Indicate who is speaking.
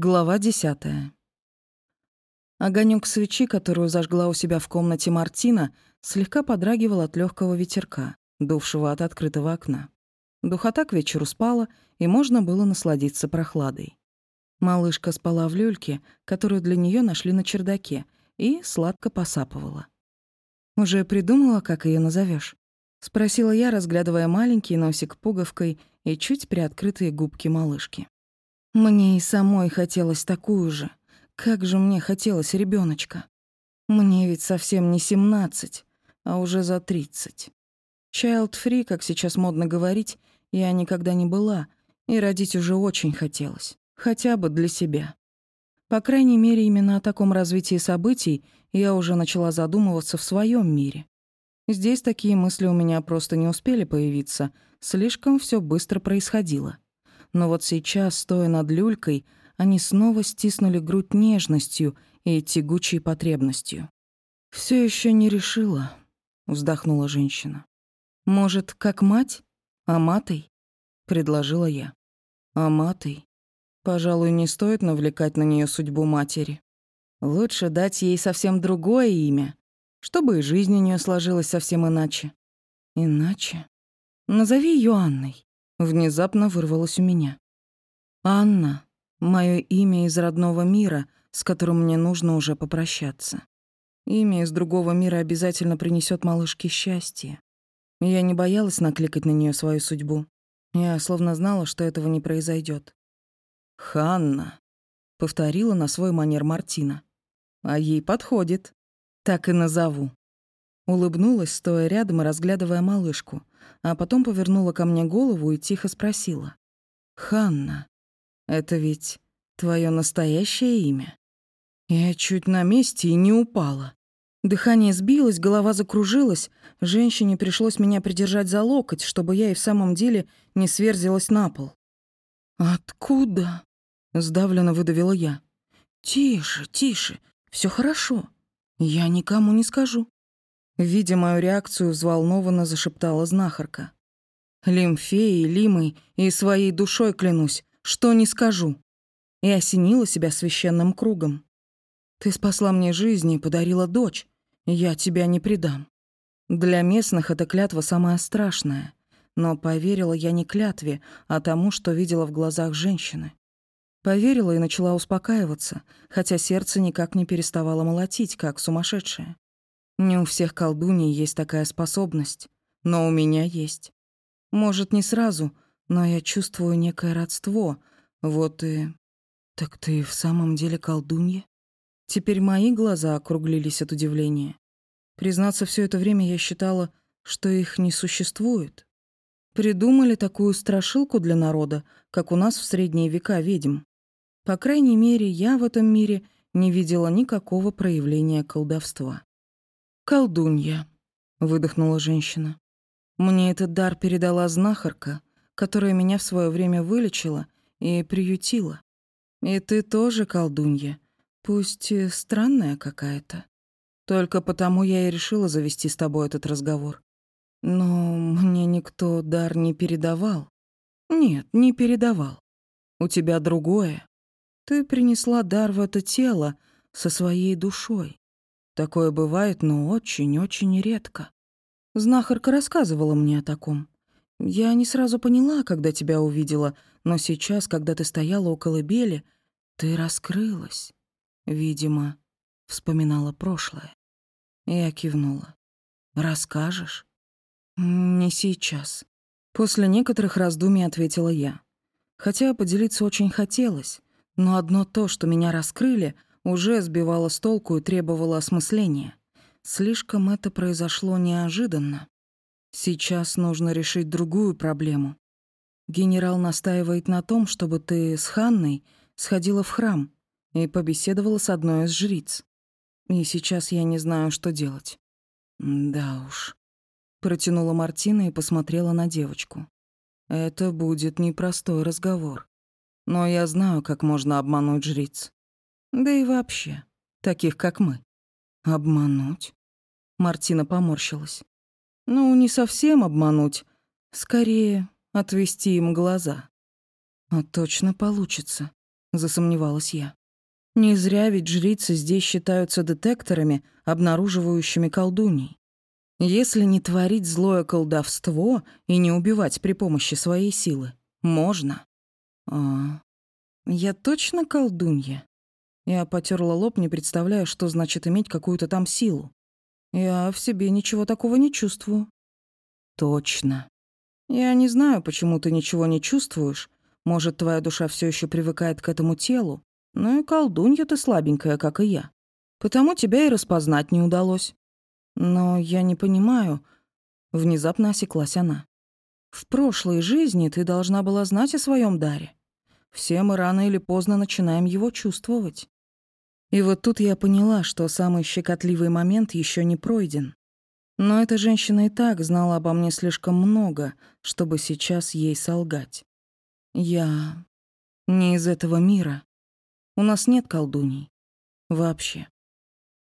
Speaker 1: Глава десятая. Огонек свечи, которую зажгла у себя в комнате Мартина, слегка подрагивал от легкого ветерка, дувшего от открытого окна. Духота к вечеру спала, и можно было насладиться прохладой. Малышка спала в люльке, которую для нее нашли на чердаке, и сладко посапывала. «Уже придумала, как ее назовешь? спросила я, разглядывая маленький носик пуговкой и чуть приоткрытые губки малышки. Мне и самой хотелось такую же. Как же мне хотелось ребеночка. Мне ведь совсем не семнадцать, а уже за тридцать. Child-free, как сейчас модно говорить, я никогда не была, и родить уже очень хотелось. Хотя бы для себя. По крайней мере, именно о таком развитии событий я уже начала задумываться в своем мире. Здесь такие мысли у меня просто не успели появиться, слишком все быстро происходило но вот сейчас, стоя над люлькой, они снова стиснули грудь нежностью и тягучей потребностью. Все еще не решила», — вздохнула женщина. «Может, как мать? Аматой?» — предложила я. «Аматой? Пожалуй, не стоит навлекать на нее судьбу матери. Лучше дать ей совсем другое имя, чтобы и жизнь у нее сложилась совсем иначе. Иначе? Назови ее Анной. Внезапно вырвалось у меня. «Анна — мое имя из родного мира, с которым мне нужно уже попрощаться. Имя из другого мира обязательно принесет малышке счастье. Я не боялась накликать на нее свою судьбу. Я словно знала, что этого не произойдет. «Ханна», — повторила на свой манер Мартина. «А ей подходит. Так и назову». Улыбнулась, стоя рядом и разглядывая малышку, а потом повернула ко мне голову и тихо спросила. «Ханна, это ведь твое настоящее имя?» Я чуть на месте и не упала. Дыхание сбилось, голова закружилась. Женщине пришлось меня придержать за локоть, чтобы я и в самом деле не сверзилась на пол. «Откуда?» — сдавленно выдавила я. «Тише, тише, все хорошо. Я никому не скажу». Видя мою реакцию, взволнованно зашептала знахарка. «Лимфеей, Лимой и своей душой клянусь, что не скажу». И осенила себя священным кругом. «Ты спасла мне жизнь и подарила дочь. Я тебя не предам». Для местных эта клятва самая страшная. Но поверила я не клятве, а тому, что видела в глазах женщины. Поверила и начала успокаиваться, хотя сердце никак не переставало молотить, как сумасшедшее. Не у всех колдуней есть такая способность, но у меня есть. Может, не сразу, но я чувствую некое родство. Вот и... Так ты в самом деле колдунья? Теперь мои глаза округлились от удивления. Признаться, все это время я считала, что их не существует. Придумали такую страшилку для народа, как у нас в средние века ведьм. По крайней мере, я в этом мире не видела никакого проявления колдовства. «Колдунья», — выдохнула женщина. «Мне этот дар передала знахарка, которая меня в свое время вылечила и приютила. И ты тоже колдунья, пусть странная какая-то. Только потому я и решила завести с тобой этот разговор. Но мне никто дар не передавал. Нет, не передавал. У тебя другое. Ты принесла дар в это тело со своей душой. Такое бывает, но очень-очень редко. Знахарка рассказывала мне о таком. Я не сразу поняла, когда тебя увидела, но сейчас, когда ты стояла около Бели, ты раскрылась. Видимо, вспоминала прошлое. Я кивнула. «Расскажешь?» «Не сейчас». После некоторых раздумий ответила я. Хотя поделиться очень хотелось, но одно то, что меня раскрыли — уже сбивала с толку и требовала осмысления. Слишком это произошло неожиданно. Сейчас нужно решить другую проблему. Генерал настаивает на том, чтобы ты с Ханной сходила в храм и побеседовала с одной из жриц. И сейчас я не знаю, что делать. Да уж. Протянула Мартина и посмотрела на девочку. Это будет непростой разговор. Но я знаю, как можно обмануть жриц. Да и вообще, таких как мы. Обмануть? Мартина поморщилась. Ну, не совсем обмануть. Скорее, отвести им глаза. А точно получится. засомневалась я. Не зря ведь жрицы здесь считаются детекторами, обнаруживающими колдуней. Если не творить злое колдовство и не убивать при помощи своей силы, можно. А, я точно колдунья? Я потерла лоб, не представляя, что значит иметь какую-то там силу. Я в себе ничего такого не чувствую. Точно. Я не знаю, почему ты ничего не чувствуешь. Может, твоя душа все еще привыкает к этому телу. Ну и колдунья ты слабенькая, как и я. Потому тебя и распознать не удалось. Но я не понимаю. Внезапно осеклась она. В прошлой жизни ты должна была знать о своем даре. Все мы рано или поздно начинаем его чувствовать. И вот тут я поняла, что самый щекотливый момент еще не пройден. Но эта женщина и так знала обо мне слишком много, чтобы сейчас ей солгать. Я не из этого мира. У нас нет колдуний. Вообще.